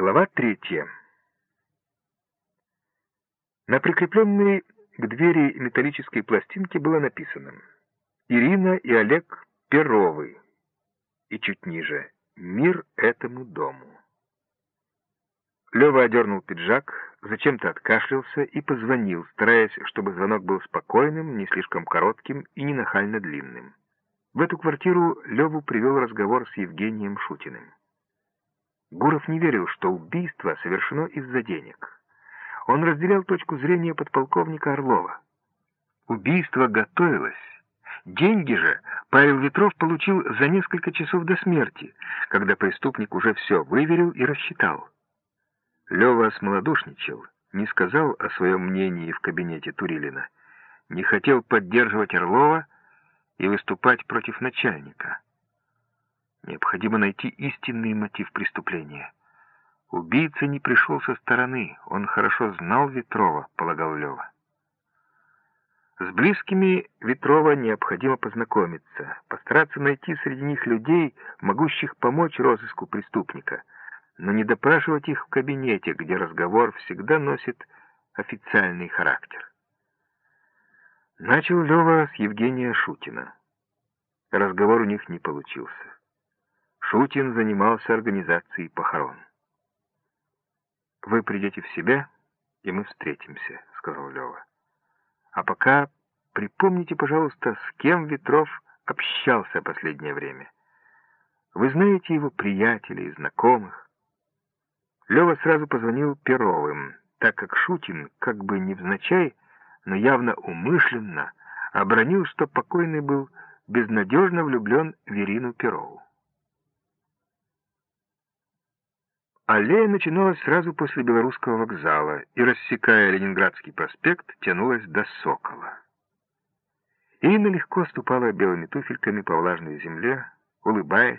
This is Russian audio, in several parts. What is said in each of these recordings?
Глава третья. На прикрепленной к двери металлической пластинке было написано «Ирина и Олег Перовы» и чуть ниже «Мир этому дому». Лева одернул пиджак, зачем-то откашлялся и позвонил, стараясь, чтобы звонок был спокойным, не слишком коротким и не нахально длинным. В эту квартиру Леву привел разговор с Евгением Шутиным. Гуров не верил, что убийство совершено из-за денег. Он разделял точку зрения подполковника Орлова. Убийство готовилось. Деньги же Павел Ветров получил за несколько часов до смерти, когда преступник уже все выверил и рассчитал. Лева смолодушничал, не сказал о своем мнении в кабинете Турилина, не хотел поддерживать Орлова и выступать против начальника. Необходимо найти истинный мотив преступления. Убийца не пришел со стороны, он хорошо знал Ветрова, полагал Лева. С близкими Ветрова необходимо познакомиться, постараться найти среди них людей, могущих помочь розыску преступника, но не допрашивать их в кабинете, где разговор всегда носит официальный характер. Начал Лева с Евгения Шутина. Разговор у них не получился. Шутин занимался организацией похорон. «Вы придете в себя, и мы встретимся», — сказал Лева. «А пока припомните, пожалуйста, с кем Ветров общался последнее время. Вы знаете его приятелей знакомых?» Лева сразу позвонил Перовым, так как Шутин, как бы невзначай, но явно умышленно, обронил, что покойный был безнадежно влюблен в Ирину Перову. Аллея начиналась сразу после Белорусского вокзала и, рассекая Ленинградский проспект, тянулась до Сокола. Ирина легко ступала белыми туфельками по влажной земле, улыбаясь,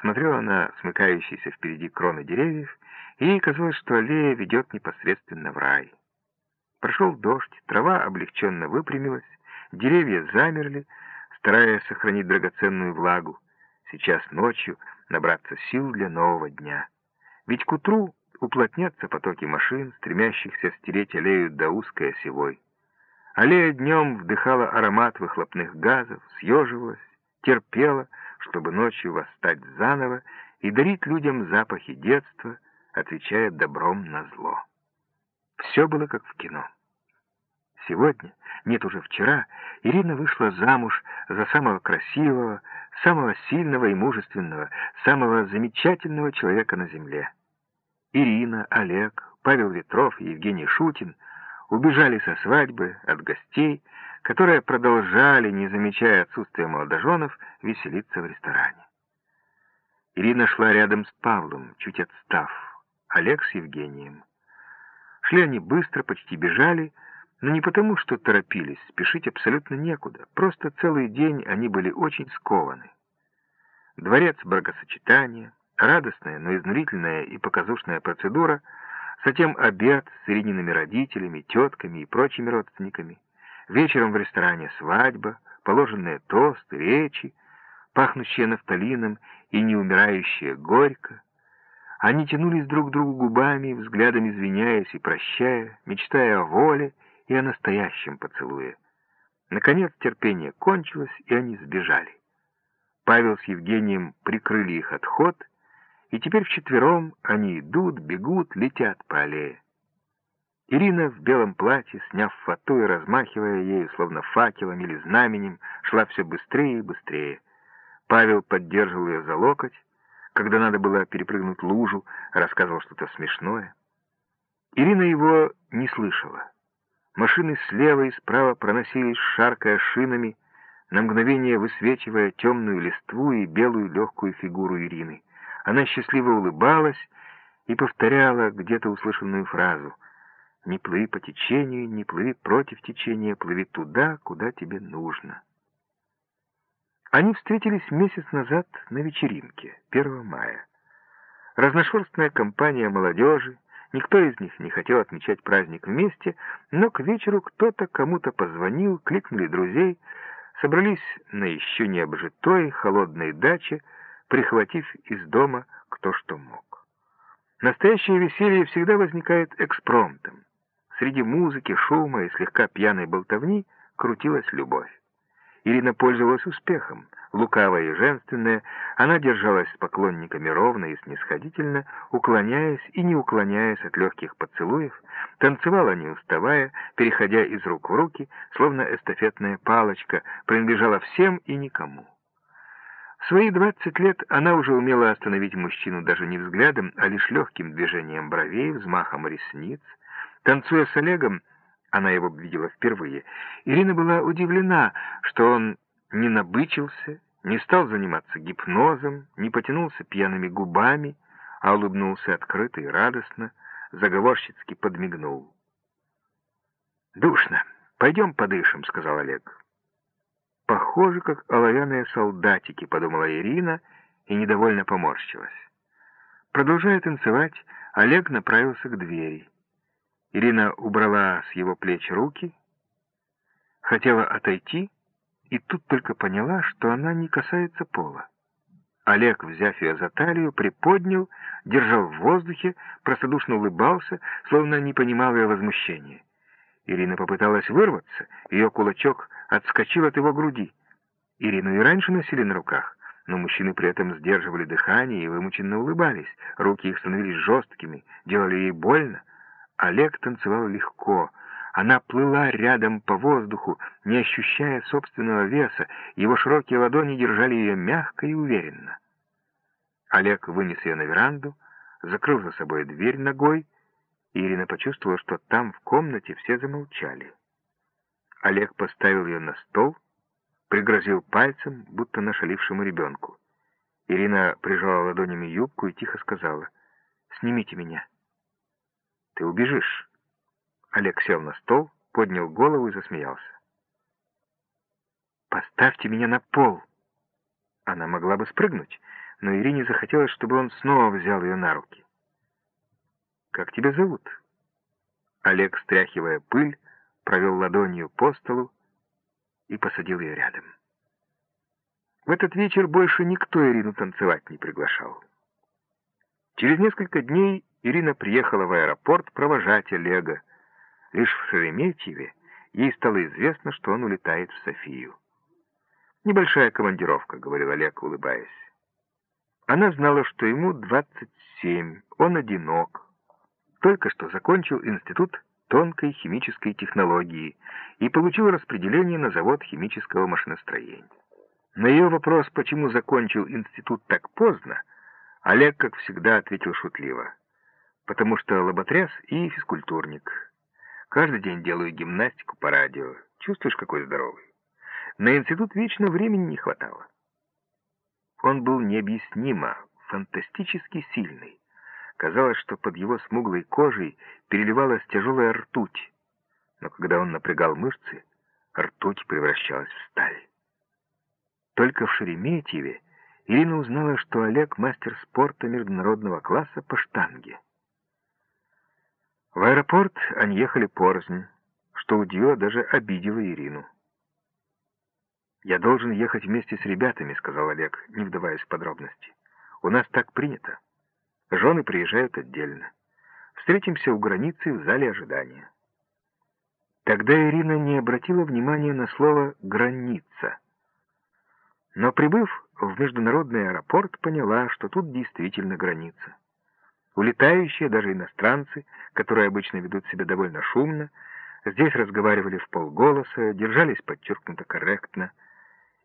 смотрела на смыкающиеся впереди кроны деревьев, и ей казалось, что аллея ведет непосредственно в рай. Прошел дождь, трава облегченно выпрямилась, деревья замерли, стараясь сохранить драгоценную влагу, сейчас ночью набраться сил для нового дня. Ведь к утру уплотнятся потоки машин, стремящихся стереть аллею до узкой осевой. Аллея днем вдыхала аромат выхлопных газов, съеживалась, терпела, чтобы ночью восстать заново и дарить людям запахи детства, отвечая добром на зло. Все было как в кино. Сегодня, нет, уже вчера, Ирина вышла замуж за самого красивого, самого сильного и мужественного, самого замечательного человека на земле. Ирина, Олег, Павел Ветров и Евгений Шутин убежали со свадьбы от гостей, которые продолжали, не замечая отсутствия молодоженов, веселиться в ресторане. Ирина шла рядом с Павлом, чуть отстав, Олег с Евгением. Шли они быстро, почти бежали, но не потому, что торопились, спешить абсолютно некуда. Просто целый день они были очень скованы. Дворец бракосочетания, радостная, но изнурительная и показушная процедура, затем обед с Ириниными родителями, тетками и прочими родственниками, вечером в ресторане свадьба, положенные тосты, речи, пахнущие нафталином и не умирающие горько. Они тянулись друг к другу губами, взглядом извиняясь и прощая, мечтая о воле и о настоящем поцелуе. Наконец терпение кончилось, и они сбежали. Павел с Евгением прикрыли их отход, и теперь вчетвером они идут, бегут, летят по аллее. Ирина в белом платье, сняв фату и размахивая ею, словно факелом или знаменем, шла все быстрее и быстрее. Павел поддерживал ее за локоть, когда надо было перепрыгнуть лужу, рассказывал что-то смешное. Ирина его не слышала. Машины слева и справа проносились, шаркая шинами, на мгновение высвечивая темную листву и белую легкую фигуру Ирины. Она счастливо улыбалась и повторяла где-то услышанную фразу «Не плыви по течению, не плыви против течения, плыви туда, куда тебе нужно». Они встретились месяц назад на вечеринке, 1 мая. Разношерстная компания молодежи, Никто из них не хотел отмечать праздник вместе, но к вечеру кто-то кому-то позвонил, кликнули друзей, собрались на еще не обжитой холодной даче, прихватив из дома кто что мог. Настоящее веселье всегда возникает экспромтом. Среди музыки, шума и слегка пьяной болтовни крутилась любовь. Ирина пользовалась успехом. Лукавая и женственная, она держалась с поклонниками ровно и снисходительно, уклоняясь и не уклоняясь от легких поцелуев, танцевала не уставая, переходя из рук в руки, словно эстафетная палочка, принадлежала всем и никому. В свои двадцать лет она уже умела остановить мужчину даже не взглядом, а лишь легким движением бровей, взмахом ресниц. Танцуя с Олегом, она его видела впервые, Ирина была удивлена, что он не набычился, не стал заниматься гипнозом, не потянулся пьяными губами, а улыбнулся открыто и радостно, заговорщицки подмигнул. «Душно. Пойдем подышим», — сказал Олег. «Похоже, как оловянные солдатики», — подумала Ирина и недовольно поморщилась. Продолжая танцевать, Олег направился к двери. Ирина убрала с его плеч руки, хотела отойти, и тут только поняла, что она не касается пола. Олег, взяв ее за талию, приподнял, держал в воздухе, простодушно улыбался, словно не понимал ее возмущения. Ирина попыталась вырваться, ее кулачок отскочил от его груди. Ирину и раньше носили на руках, но мужчины при этом сдерживали дыхание и вымученно улыбались, руки их становились жесткими, делали ей больно. Олег танцевал легко. Она плыла рядом по воздуху, не ощущая собственного веса. Его широкие ладони держали ее мягко и уверенно. Олег вынес ее на веранду, закрыл за собой дверь ногой, и Ирина почувствовала, что там, в комнате, все замолчали. Олег поставил ее на стол, пригрозил пальцем, будто нашалившему ребенку. Ирина прижала ладонями юбку и тихо сказала, «Снимите меня». «Ты убежишь». Олег сел на стол, поднял голову и засмеялся. «Поставьте меня на пол!» Она могла бы спрыгнуть, но Ирине захотелось, чтобы он снова взял ее на руки. «Как тебя зовут?» Олег, стряхивая пыль, провел ладонью по столу и посадил ее рядом. В этот вечер больше никто Ирину танцевать не приглашал. Через несколько дней Ирина приехала в аэропорт провожать Олега. Лишь в Шереметьеве ей стало известно, что он улетает в Софию. «Небольшая командировка», — говорил Олег, улыбаясь. Она знала, что ему 27, он одинок. Только что закончил институт тонкой химической технологии и получил распределение на завод химического машиностроения. На ее вопрос, почему закончил институт так поздно, Олег, как всегда, ответил шутливо потому что лоботряс и физкультурник. Каждый день делаю гимнастику по радио. Чувствуешь, какой здоровый? На институт вечно времени не хватало. Он был необъяснимо, фантастически сильный. Казалось, что под его смуглой кожей переливалась тяжелая ртуть. Но когда он напрягал мышцы, ртуть превращалась в сталь. Только в Шереметьеве Ирина узнала, что Олег мастер спорта международного класса по штанге. В аэропорт они ехали порознь, что удивило даже обидело Ирину. «Я должен ехать вместе с ребятами», — сказал Олег, не вдаваясь в подробности. «У нас так принято. Жены приезжают отдельно. Встретимся у границы в зале ожидания». Тогда Ирина не обратила внимания на слово «граница». Но, прибыв в международный аэропорт, поняла, что тут действительно граница. Улетающие, даже иностранцы, которые обычно ведут себя довольно шумно, здесь разговаривали в полголоса, держались подчеркнуто корректно.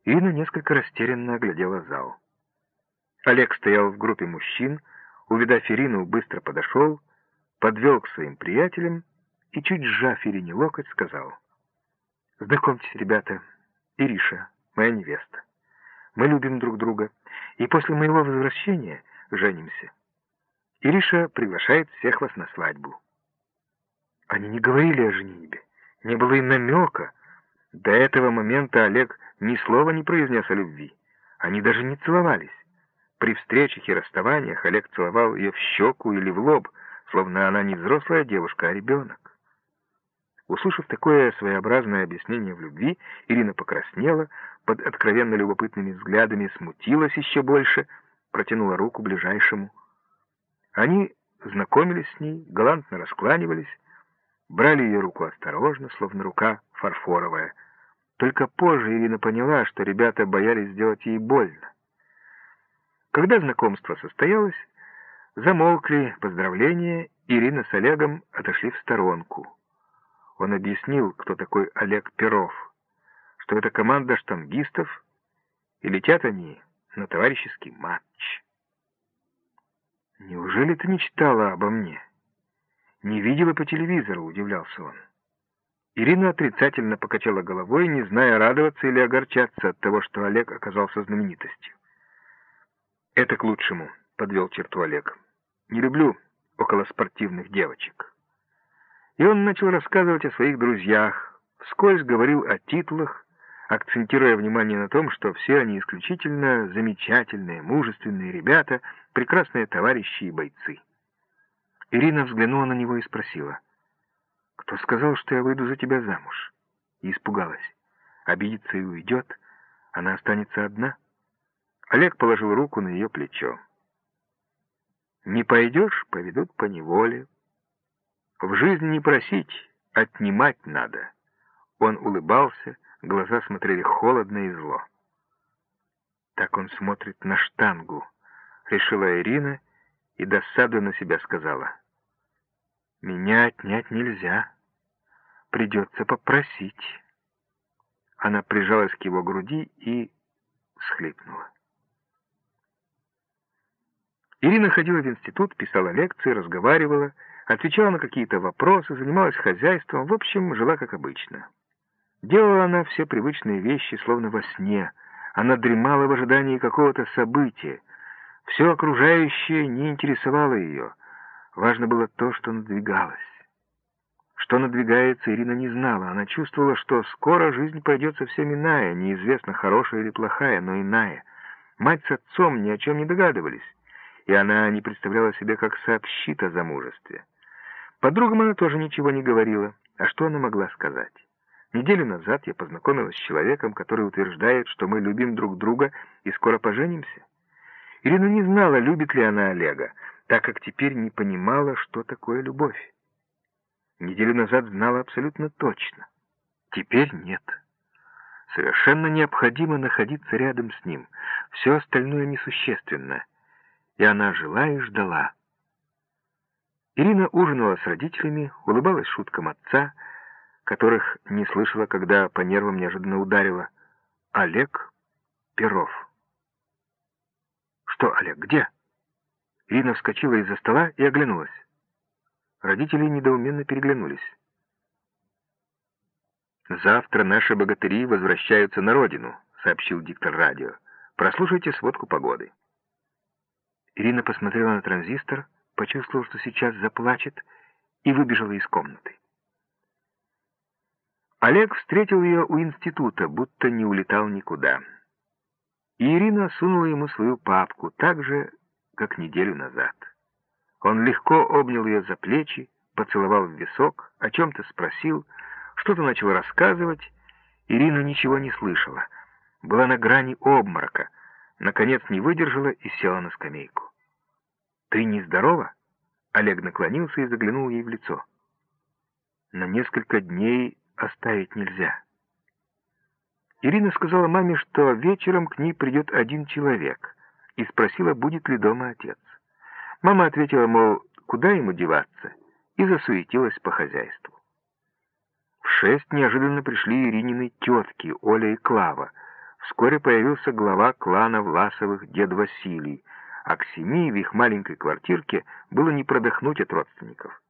Ирина несколько растерянно оглядела зал. Олег стоял в группе мужчин, увидав Ирину, быстро подошел, подвел к своим приятелям и, чуть сжав Ирине локоть, сказал, «Знакомьтесь, ребята, Ириша, моя невеста. Мы любим друг друга, и после моего возвращения женимся». Ириша приглашает всех вас на свадьбу. Они не говорили о женитьбе, не было и намека. До этого момента Олег ни слова не произнес о любви. Они даже не целовались. При встречах и расставаниях Олег целовал ее в щеку или в лоб, словно она не взрослая девушка, а ребенок. Услышав такое своеобразное объяснение в любви, Ирина покраснела, под откровенно любопытными взглядами смутилась еще больше, протянула руку ближайшему. Они знакомились с ней, галантно раскланивались, брали ее руку осторожно, словно рука фарфоровая. Только позже Ирина поняла, что ребята боялись сделать ей больно. Когда знакомство состоялось, замолкли поздравления, Ирина с Олегом отошли в сторонку. Он объяснил, кто такой Олег Перов, что это команда штангистов, и летят они на товарищеский матч. «Неужели ты не читала обо мне? Не видела по телевизору?» — удивлялся он. Ирина отрицательно покачала головой, не зная, радоваться или огорчаться от того, что Олег оказался знаменитостью. «Это к лучшему», — подвел черту Олег. «Не люблю околоспортивных девочек». И он начал рассказывать о своих друзьях, вскользь говорил о титулах, акцентируя внимание на том, что все они исключительно замечательные, мужественные ребята, прекрасные товарищи и бойцы. Ирина взглянула на него и спросила, «Кто сказал, что я выйду за тебя замуж?» И испугалась. Обидится и уйдет, она останется одна. Олег положил руку на ее плечо. «Не пойдешь, поведут по неволе. В жизни не просить, отнимать надо». Он улыбался, Глаза смотрели холодно и зло. Так он смотрит на штангу, решила Ирина и досаду на себя сказала. Меня отнять нельзя. Придется попросить. Она прижалась к его груди и схлипнула. Ирина ходила в институт, писала лекции, разговаривала, отвечала на какие-то вопросы, занималась хозяйством, в общем, жила как обычно. Делала она все привычные вещи, словно во сне. Она дремала в ожидании какого-то события. Все окружающее не интересовало ее. Важно было то, что надвигалось. Что надвигается, Ирина не знала. Она чувствовала, что скоро жизнь пойдет совсем иная, неизвестно, хорошая или плохая, но иная. Мать с отцом ни о чем не догадывались, и она не представляла себе, как сообщит о замужестве. Подругам она тоже ничего не говорила. А что она могла сказать? Неделю назад я познакомилась с человеком, который утверждает, что мы любим друг друга и скоро поженимся. Ирина не знала, любит ли она Олега, так как теперь не понимала, что такое любовь. Неделю назад знала абсолютно точно. Теперь нет. Совершенно необходимо находиться рядом с ним. Все остальное несущественно. И она жила и ждала. Ирина ужинала с родителями, улыбалась шуткам отца, которых не слышала, когда по нервам неожиданно ударила. Олег Перов. «Что, Олег, где?» Ирина вскочила из-за стола и оглянулась. Родители недоуменно переглянулись. «Завтра наши богатыри возвращаются на родину», — сообщил диктор радио. «Прослушайте сводку погоды». Ирина посмотрела на транзистор, почувствовала, что сейчас заплачет, и выбежала из комнаты. Олег встретил ее у института, будто не улетал никуда. И Ирина сунула ему свою папку, так же, как неделю назад. Он легко обнял ее за плечи, поцеловал в висок, о чем-то спросил, что-то начал рассказывать. Ирина ничего не слышала, была на грани обморока, наконец не выдержала и села на скамейку. «Ты нездорова?» Олег наклонился и заглянул ей в лицо. На несколько дней оставить нельзя. Ирина сказала маме, что вечером к ней придет один человек, и спросила, будет ли дома отец. Мама ответила, мол, куда ему деваться, и засуетилась по хозяйству. В шесть неожиданно пришли Иринины тетки, Оля и Клава. Вскоре появился глава клана Власовых, дед Василий, а к семи в их маленькой квартирке было не продохнуть от родственников.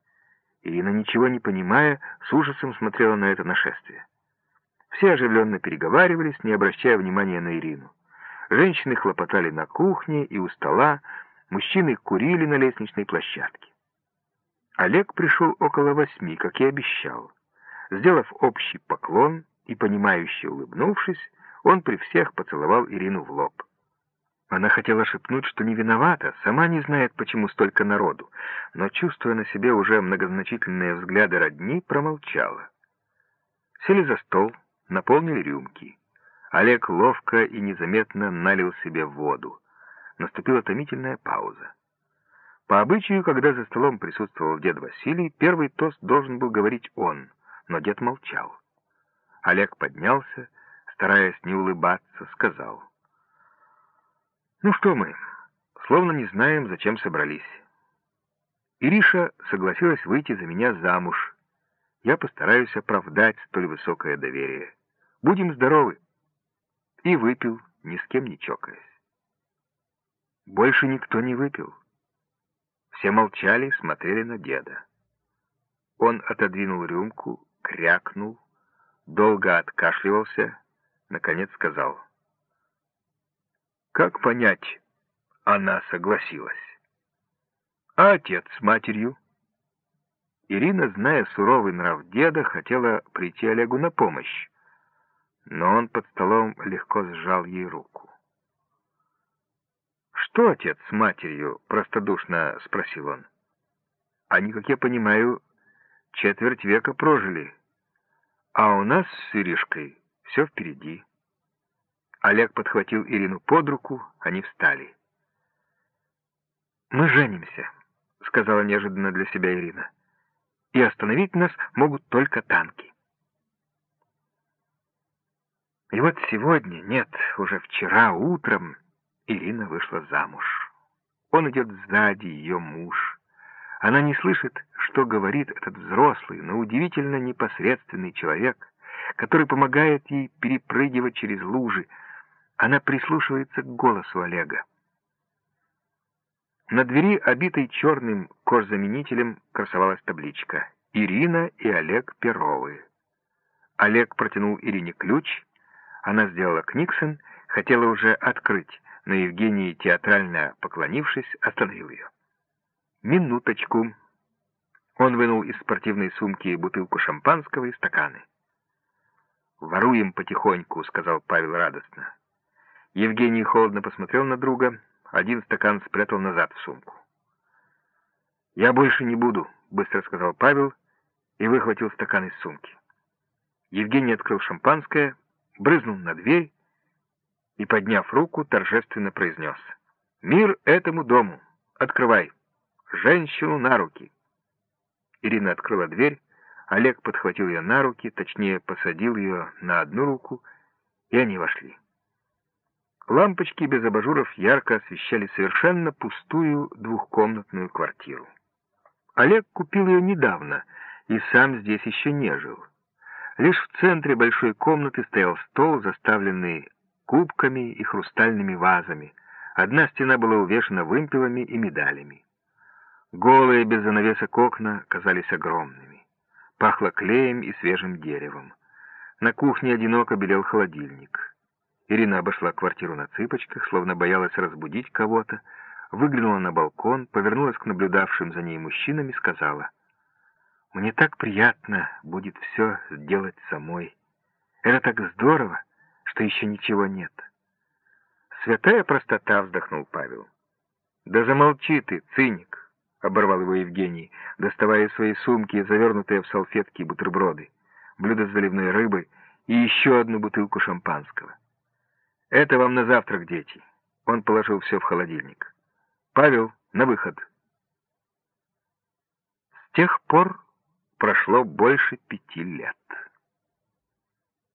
Ирина, ничего не понимая, с ужасом смотрела на это нашествие. Все оживленно переговаривались, не обращая внимания на Ирину. Женщины хлопотали на кухне и у стола, мужчины курили на лестничной площадке. Олег пришел около восьми, как и обещал. Сделав общий поклон и понимающе улыбнувшись, он при всех поцеловал Ирину в лоб. Она хотела шепнуть, что не виновата, сама не знает, почему столько народу, но, чувствуя на себе уже многозначительные взгляды родни, промолчала. Сели за стол, наполнили рюмки. Олег ловко и незаметно налил себе воду. Наступила томительная пауза. По обычаю, когда за столом присутствовал дед Василий, первый тост должен был говорить он, но дед молчал. Олег поднялся, стараясь не улыбаться, сказал. «Ну что мы, словно не знаем, зачем собрались. Ириша согласилась выйти за меня замуж. Я постараюсь оправдать столь высокое доверие. Будем здоровы!» И выпил, ни с кем не чокаясь. Больше никто не выпил. Все молчали, смотрели на деда. Он отодвинул рюмку, крякнул, долго откашливался, наконец сказал. «Как понять, она согласилась?» «А отец с матерью?» Ирина, зная суровый нрав деда, хотела прийти Олегу на помощь, но он под столом легко сжал ей руку. «Что отец с матерью?» — простодушно спросил он. «Они, как я понимаю, четверть века прожили, а у нас с Иришкой все впереди». Олег подхватил Ирину под руку, они встали. «Мы женимся», — сказала неожиданно для себя Ирина. «И остановить нас могут только танки». И вот сегодня, нет, уже вчера утром Ирина вышла замуж. Он идет сзади, ее муж. Она не слышит, что говорит этот взрослый, но удивительно непосредственный человек, который помогает ей перепрыгивать через лужи. Она прислушивается к голосу Олега. На двери, обитой черным кожзаменителем, красовалась табличка «Ирина и Олег Перовы». Олег протянул Ирине ключ, она сделала книксон, хотела уже открыть, но Евгений, театрально поклонившись, остановил ее. «Минуточку». Он вынул из спортивной сумки бутылку шампанского и стаканы. «Воруем потихоньку», — сказал Павел радостно. Евгений холодно посмотрел на друга, один стакан спрятал назад в сумку. «Я больше не буду», — быстро сказал Павел и выхватил стакан из сумки. Евгений открыл шампанское, брызнул на дверь и, подняв руку, торжественно произнес. «Мир этому дому! Открывай! Женщину на руки!» Ирина открыла дверь, Олег подхватил ее на руки, точнее, посадил ее на одну руку, и они вошли. Лампочки без абажуров ярко освещали совершенно пустую двухкомнатную квартиру. Олег купил ее недавно и сам здесь еще не жил. Лишь в центре большой комнаты стоял стол, заставленный кубками и хрустальными вазами. Одна стена была увешана вымпелами и медалями. Голые, без занавесок окна казались огромными. Пахло клеем и свежим деревом. На кухне одиноко белел холодильник. Ирина обошла квартиру на цыпочках, словно боялась разбудить кого-то, выглянула на балкон, повернулась к наблюдавшим за ней мужчинам и сказала, «Мне так приятно будет все сделать самой. Это так здорово, что еще ничего нет». «Святая простота», — вздохнул Павел. «Да замолчи ты, циник», — оборвал его Евгений, доставая из своей сумки завернутые в салфетки бутерброды, блюдо с заливной рыбой и еще одну бутылку шампанского. «Это вам на завтрак, дети». Он положил все в холодильник. «Павел, на выход». С тех пор прошло больше пяти лет.